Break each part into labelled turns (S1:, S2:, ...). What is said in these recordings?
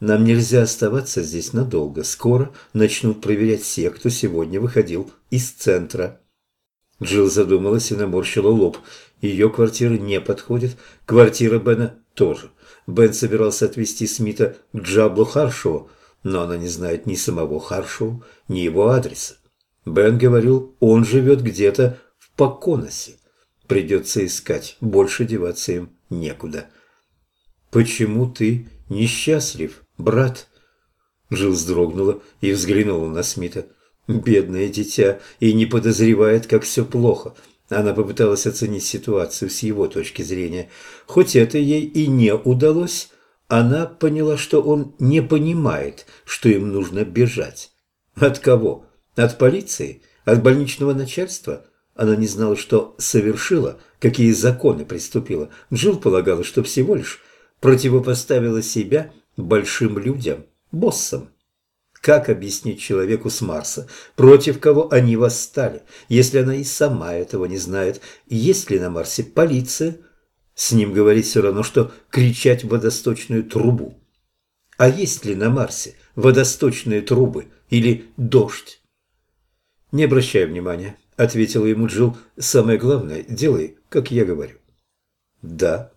S1: Нам нельзя оставаться здесь надолго. Скоро начнут проверять все, кто сегодня выходил из центра». Джилл задумалась и наморщила лоб. Ее квартира не подходит, квартира Бена тоже. Бен собирался отвезти Смита к Джаблу Харшоу, но она не знает ни самого Харшоу, ни его адреса. Бен говорил, он живет где-то в Поконосе. Придется искать, больше деваться им некуда. «Почему ты несчастлив, брат?» Джилл вздрогнула и взглянула на Смита. Бедное дитя и не подозревает, как все плохо. Она попыталась оценить ситуацию с его точки зрения. Хоть это ей и не удалось, она поняла, что он не понимает, что им нужно бежать. От кого? От полиции? От больничного начальства? Она не знала, что совершила, какие законы приступила. Джилл полагала, что всего лишь противопоставила себя большим людям, боссам. Как объяснить человеку с Марса, против кого они восстали, если она и сама этого не знает? Есть ли на Марсе полиция? С ним говорить все равно, что кричать в водосточную трубу. А есть ли на Марсе водосточные трубы или дождь? Не обращай внимания, ответила ему Джилл. Самое главное, делай, как я говорю. Да.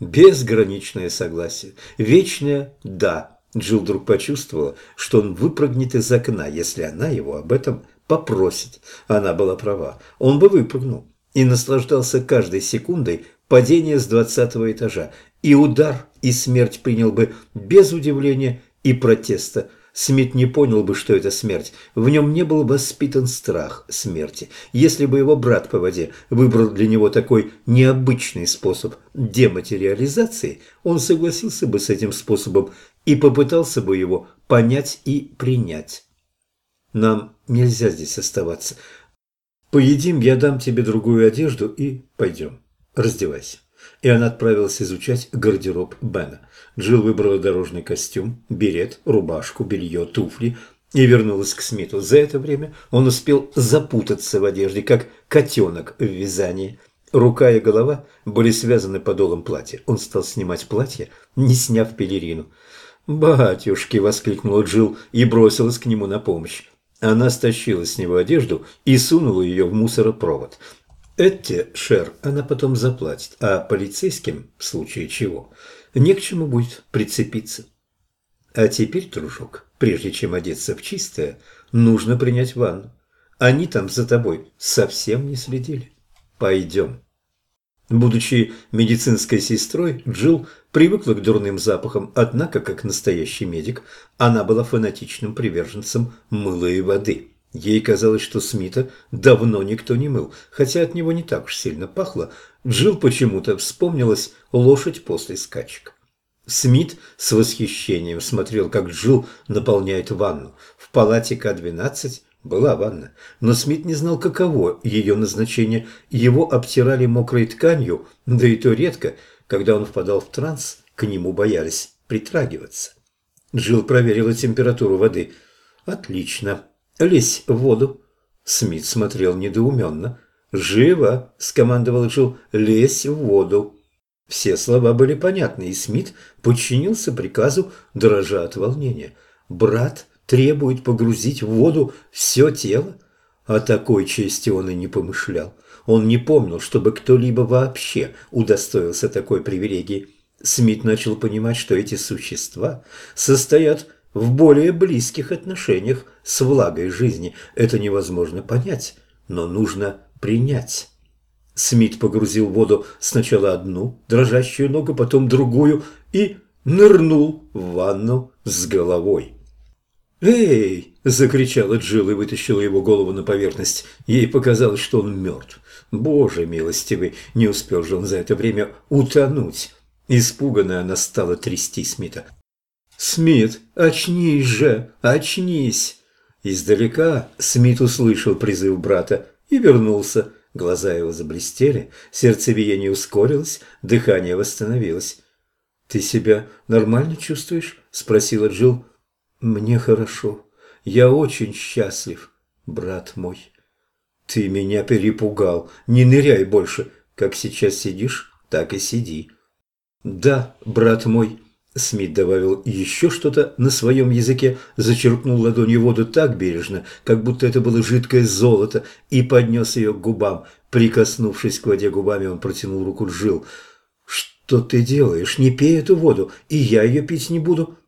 S1: Безграничное согласие. Вечное «да». Джилл вдруг почувствовала, что он выпрыгнет из окна, если она его об этом попросит. Она была права. Он бы выпрыгнул и наслаждался каждой секундой падения с двадцатого этажа. И удар, и смерть принял бы без удивления и протеста. Смит не понял бы, что это смерть. В нем не был воспитан страх смерти. Если бы его брат по воде выбрал для него такой необычный способ дематериализации, он согласился бы с этим способом и попытался бы его понять и принять. Нам нельзя здесь оставаться. Поедим, я дам тебе другую одежду и пойдем. Раздевайся. И она отправилась изучать гардероб Бена. Джилл выбрала дорожный костюм, берет, рубашку, белье, туфли и вернулась к Смиту. За это время он успел запутаться в одежде, как котенок в вязании. Рука и голова были связаны подолом платья. Он стал снимать платье, не сняв пелерину. «Батюшки!» – воскликнула Джилл и бросилась к нему на помощь. Она стащила с него одежду и сунула ее в мусоропровод. Эти шер она потом заплатит, а полицейским, в случае чего, не к чему будет прицепиться. А теперь, дружок, прежде чем одеться в чистое, нужно принять ванну. Они там за тобой совсем не следили. Пойдем. Будучи медицинской сестрой, Джилл привыкла к дурным запахам, однако, как настоящий медик, она была фанатичным приверженцем мыла и воды. Ей казалось, что Смита давно никто не мыл, хотя от него не так уж сильно пахло. Джилл почему-то вспомнилась лошадь после скачек. Смит с восхищением смотрел, как Джилл наполняет ванну. В палате К-12 была ванна, но Смит не знал, каково ее назначение. Его обтирали мокрой тканью, да и то редко. Когда он впадал в транс, к нему боялись притрагиваться. Джилл проверила температуру воды. «Отлично. Лезь в воду». Смит смотрел недоуменно. «Живо!» – скомандовал Джилл. «Лезь в воду». Все слова были понятны, и Смит подчинился приказу, дрожа от волнения. Брат требует погрузить в воду все тело? О такой чести он и не помышлял. Он не помнил, чтобы кто-либо вообще удостоился такой привилегии. Смит начал понимать, что эти существа состоят в более близких отношениях с влагой жизни. Это невозможно понять, но нужно принять. Смит погрузил в воду сначала одну дрожащую ногу, потом другую и нырнул в ванну с головой. «Эй!» – закричала Джилл и вытащила его голову на поверхность. Ей показалось, что он мертв. Боже милостивый, не успел же он за это время утонуть. Испуганная она стала трясти Смита. «Смит, очнись же, очнись!» Издалека Смит услышал призыв брата и вернулся. Глаза его заблестели, сердцебиение ускорилось, дыхание восстановилось. «Ты себя нормально чувствуешь?» – спросила Джилл. Мне хорошо. Я очень счастлив, брат мой. Ты меня перепугал. Не ныряй больше. Как сейчас сидишь, так и сиди. Да, брат мой. Смит добавил еще что-то на своем языке, зачерпнул ладонью воду так бережно, как будто это было жидкое золото, и поднес ее к губам. Прикоснувшись к воде губами, он протянул руку Джил. «Что ты делаешь? Не пей эту воду, и я ее пить не буду».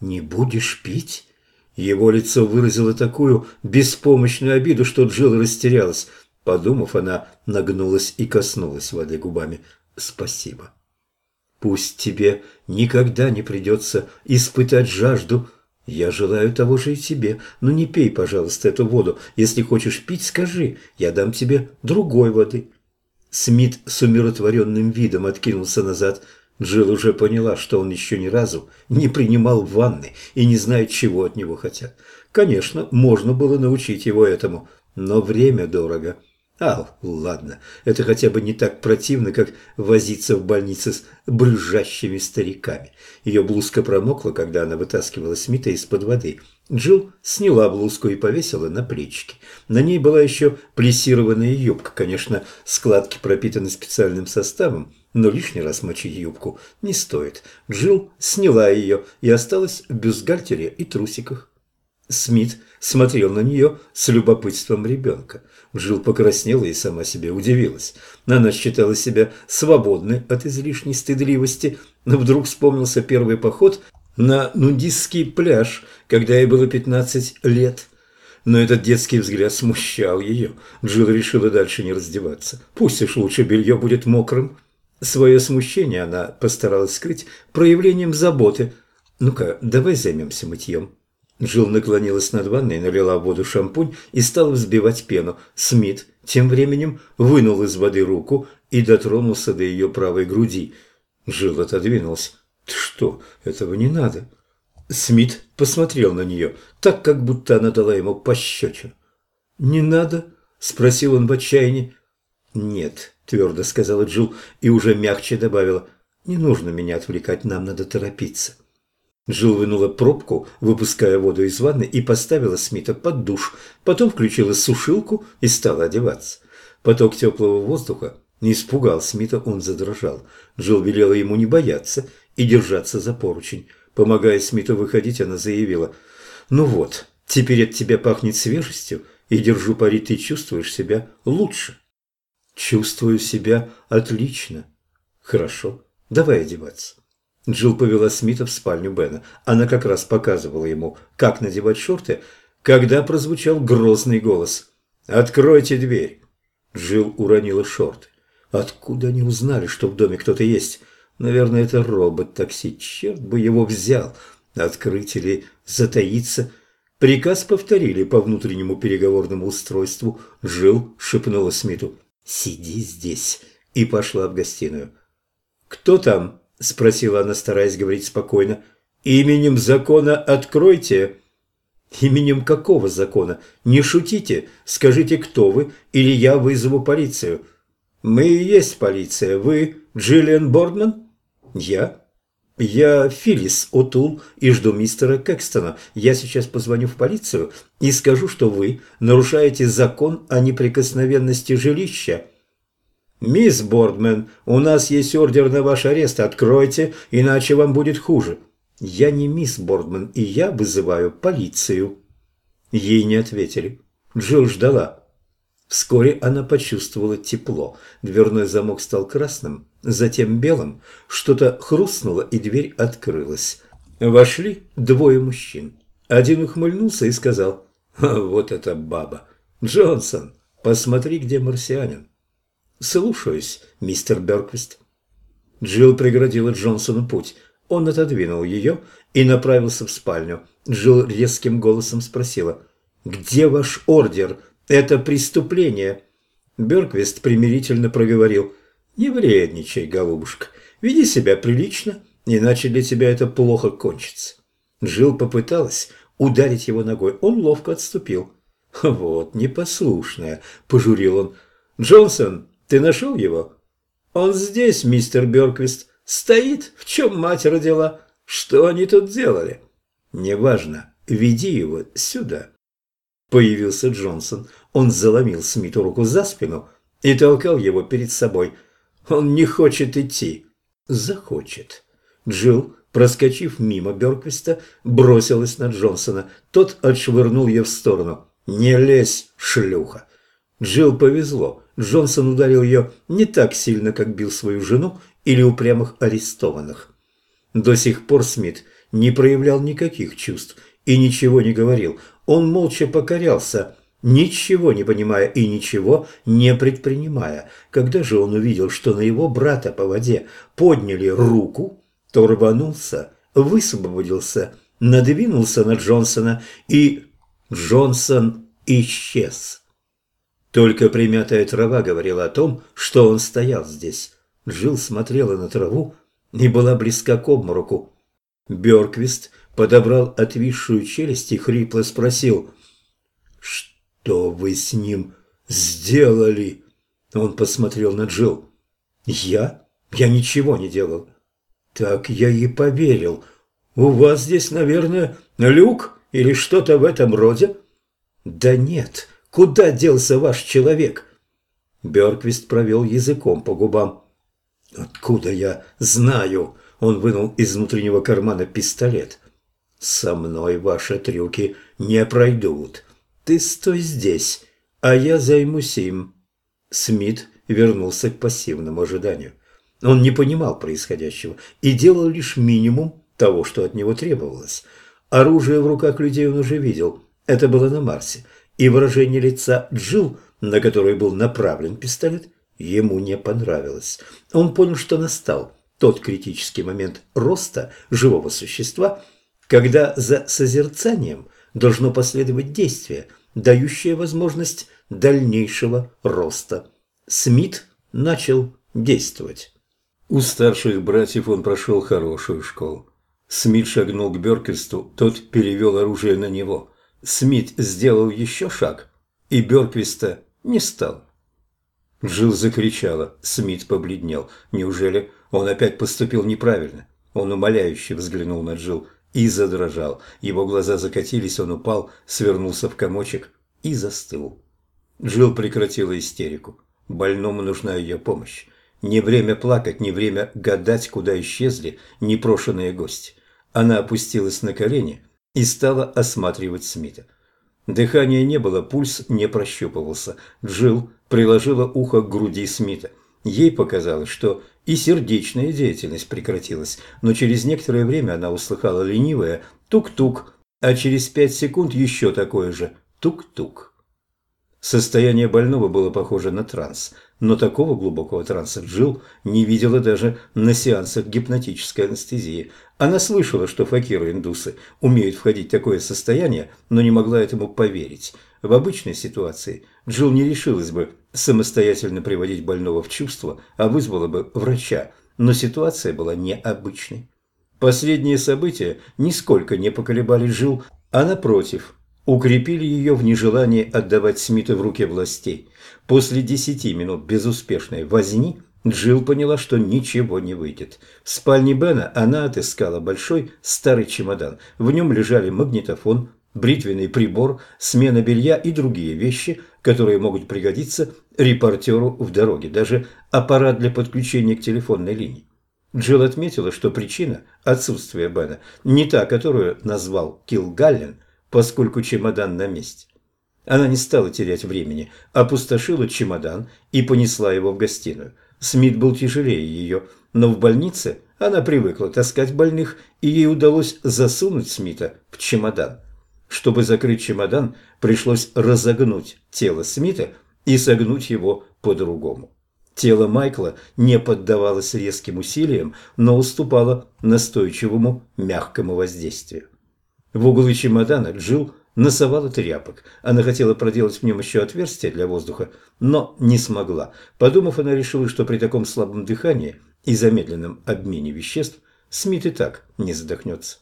S1: «Не будешь пить?» Его лицо выразило такую беспомощную обиду, что Джилл растерялась. Подумав, она нагнулась и коснулась воды губами. «Спасибо». Пусть тебе никогда не придется испытать жажду. Я желаю того же и тебе, но не пей, пожалуйста, эту воду. Если хочешь пить, скажи, я дам тебе другой воды». Смит с умиротворенным видом откинулся назад. Джилл уже поняла, что он еще ни разу не принимал ванны и не знает, чего от него хотят. Конечно, можно было научить его этому, но время дорого. А, ладно, это хотя бы не так противно, как возиться в больнице с брюзжащими стариками. Ее блузка промокла, когда она вытаскивала Смита из-под воды. Джилл сняла блузку и повесила на плечики. На ней была еще плессированная юбка. Конечно, складки пропитаны специальным составом, но лишний раз мочить юбку не стоит. Джилл сняла ее и осталась в бюстгальтере и трусиках. Смит смотрел на нее с любопытством ребенка. Джилл покраснела и сама себе удивилась. Она считала себя свободной от излишней стыдливости, но вдруг вспомнился первый поход на нудистский пляж, когда ей было 15 лет. Но этот детский взгляд смущал ее. Джилл решила дальше не раздеваться. Пусть уж лучше белье будет мокрым. Свое смущение она постаралась скрыть проявлением заботы. «Ну-ка, давай займемся мытьем». Джилл наклонилась над ванной, налила в воду шампунь и стала взбивать пену. Смит тем временем вынул из воды руку и дотронулся до ее правой груди. Джилл отодвинулся. «Ты что? Этого не надо». Смит посмотрел на нее, так, как будто она дала ему пощечину. «Не надо?» – спросил он в отчаянии. «Нет», – твердо сказала Джилл и уже мягче добавила. «Не нужно меня отвлекать, нам надо торопиться». Джилл вынула пробку, выпуская воду из ванны, и поставила Смита под душ. Потом включила сушилку и стала одеваться. Поток теплого воздуха не испугал Смита, он задрожал. Джилл велела ему не бояться и держаться за поручень. Помогая Смиту выходить, она заявила, «Ну вот, теперь от тебя пахнет свежестью, и, держу пари, ты чувствуешь себя лучше». «Чувствую себя отлично». «Хорошо, давай одеваться». Джилл повела Смита в спальню Бена. Она как раз показывала ему, как надевать шорты, когда прозвучал грозный голос. «Откройте дверь!» Джилл уронила шорты. Откуда они узнали, что в доме кто-то есть? Наверное, это робот-такси. Черт бы его взял! Открыть или затаиться? Приказ повторили по внутреннему переговорному устройству. Джилл шепнула Смиту. «Сиди здесь!» и пошла в гостиную. «Кто там?» – спросила она, стараясь говорить спокойно. «Именем закона откройте!» «Именем какого закона? Не шутите! Скажите, кто вы, или я вызову полицию!» «Мы и есть полиция. Вы Джиллиан Бордман?» «Я?» «Я Филлис Отул и жду мистера Кэкстона. Я сейчас позвоню в полицию и скажу, что вы нарушаете закон о неприкосновенности жилища». «Мисс Бордмен, у нас есть ордер на ваш арест. Откройте, иначе вам будет хуже». «Я не мисс Бордмен, и я вызываю полицию». Ей не ответили. Джилл ждала. Вскоре она почувствовала тепло. Дверной замок стал красным, затем белым. Что-то хрустнуло, и дверь открылась. Вошли двое мужчин. Один ухмыльнулся и сказал, «Вот это баба! Джонсон, посмотри, где марсианин!» «Слушаюсь, мистер Берквист». Джилл преградила Джонсону путь. Он отодвинул ее и направился в спальню. Джилл резким голосом спросила, «Где ваш ордер? Это преступление». Берквист примирительно проговорил, «Не вредничай, голубушка, веди себя прилично, иначе для тебя это плохо кончится». Джилл попыталась ударить его ногой, он ловко отступил. «Вот, непослушная», – пожурил он. «Джонсон, ты нашел его? Он здесь, мистер Бёрквист. Стоит, в чем мать родила. Что они тут делали? Неважно. Веди его сюда. Появился Джонсон. Он заломил Смиту руку за спину и толкал его перед собой. Он не хочет идти. Захочет. Джилл проскочив мимо Берквиста, бросилась на Джонсона. Тот отшвырнул ее в сторону. «Не лезь, шлюха!» Джилл повезло. Джонсон ударил ее не так сильно, как бил свою жену или упрямых арестованных. До сих пор Смит не проявлял никаких чувств и ничего не говорил. Он молча покорялся, ничего не понимая и ничего не предпринимая. Когда же он увидел, что на его брата по воде подняли руку, то рванулся, высвободился, надвинулся на Джонсона, и Джонсон исчез. Только примятая трава говорила о том, что он стоял здесь. Джилл смотрела на траву и была близка к обмороку. Бёрквист подобрал отвисшую челюсть и хрипло спросил, «Что вы с ним сделали?» Он посмотрел на Джилл. «Я? Я ничего не делал». «Так я и поверил. У вас здесь, наверное, люк или что-то в этом роде?» «Да нет». Куда делся ваш человек?» Бёрквист провел языком по губам. «Откуда я знаю?» Он вынул из внутреннего кармана пистолет. «Со мной ваши трюки не пройдут. Ты стой здесь, а я займусь им». Смит вернулся к пассивному ожиданию. Он не понимал происходящего и делал лишь минимум того, что от него требовалось. Оружие в руках людей он уже видел. Это было на Марсе и выражение лица Джил, на которое был направлен пистолет, ему не понравилось. Он понял, что настал тот критический момент роста живого существа, когда за созерцанием должно последовать действие, дающее возможность дальнейшего роста. Смит начал действовать. У старших братьев он прошел хорошую школу. Смит шагнул к Беркельсту, тот перевел оружие на него – Смит сделал еще шаг, и Бёрквиста не стал. Джилл закричала. Смит побледнел. Неужели он опять поступил неправильно? Он умоляюще взглянул на Джилл и задрожал. Его глаза закатились, он упал, свернулся в комочек и застыл. Джилл прекратила истерику. Больному нужна ее помощь. Не время плакать, не время гадать, куда исчезли непрошенные гости. Она опустилась на колени и стала осматривать Смита. Дыхания не было, пульс не прощупывался. Джилл приложила ухо к груди Смита. Ей показалось, что и сердечная деятельность прекратилась, но через некоторое время она услыхала ленивое «тук-тук», а через пять секунд еще такое же «тук-тук». Состояние больного было похоже на транс, но такого глубокого транса Джилл не видела даже на сеансах гипнотической анестезии. Она слышала, что факиры-индусы умеют входить в такое состояние, но не могла этому поверить. В обычной ситуации Джилл не решилась бы самостоятельно приводить больного в чувство, а вызвала бы врача, но ситуация была необычной. Последние события нисколько не поколебали Джилл, а напротив – укрепили ее в нежелании отдавать Смита в руки властей. После десяти минут безуспешной возни Джилл поняла, что ничего не выйдет. В спальне Бена она отыскала большой старый чемодан. В нем лежали магнитофон, бритвенный прибор, смена белья и другие вещи, которые могут пригодиться репортеру в дороге, даже аппарат для подключения к телефонной линии. Джилл отметила, что причина отсутствия Бена не та, которую назвал Килл Галлен, поскольку чемодан на месте. Она не стала терять времени, опустошила чемодан и понесла его в гостиную. Смит был тяжелее ее, но в больнице она привыкла таскать больных, и ей удалось засунуть Смита в чемодан. Чтобы закрыть чемодан, пришлось разогнуть тело Смита и согнуть его по-другому. Тело Майкла не поддавалось резким усилиям, но уступало настойчивому мягкому воздействию. В углы чемодана Джилл носовала тряпок. Она хотела проделать в нем еще отверстие для воздуха, но не смогла. Подумав, она решила, что при таком слабом дыхании и замедленном обмене веществ Смит и так не задохнется.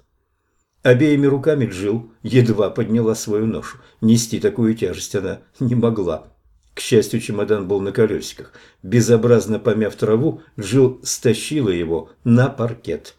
S1: Обеими руками Джилл едва подняла свою ношу. Нести такую тяжесть она не могла. К счастью, чемодан был на колесиках. Безобразно помяв траву, Джилл стащила его на паркет.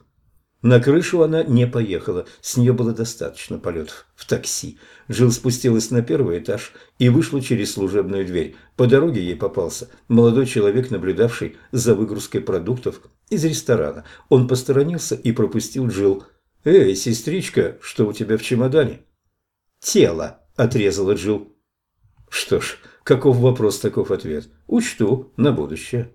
S1: На крышу она не поехала, с нее было достаточно полетов в такси. Жил спустилась на первый этаж и вышла через служебную дверь. По дороге ей попался молодой человек, наблюдавший за выгрузкой продуктов из ресторана. Он посторонился и пропустил Джилл. «Эй, сестричка, что у тебя в чемодане?» «Тело», – отрезала Джилл. «Что ж, каков вопрос, таков ответ. Учту на будущее».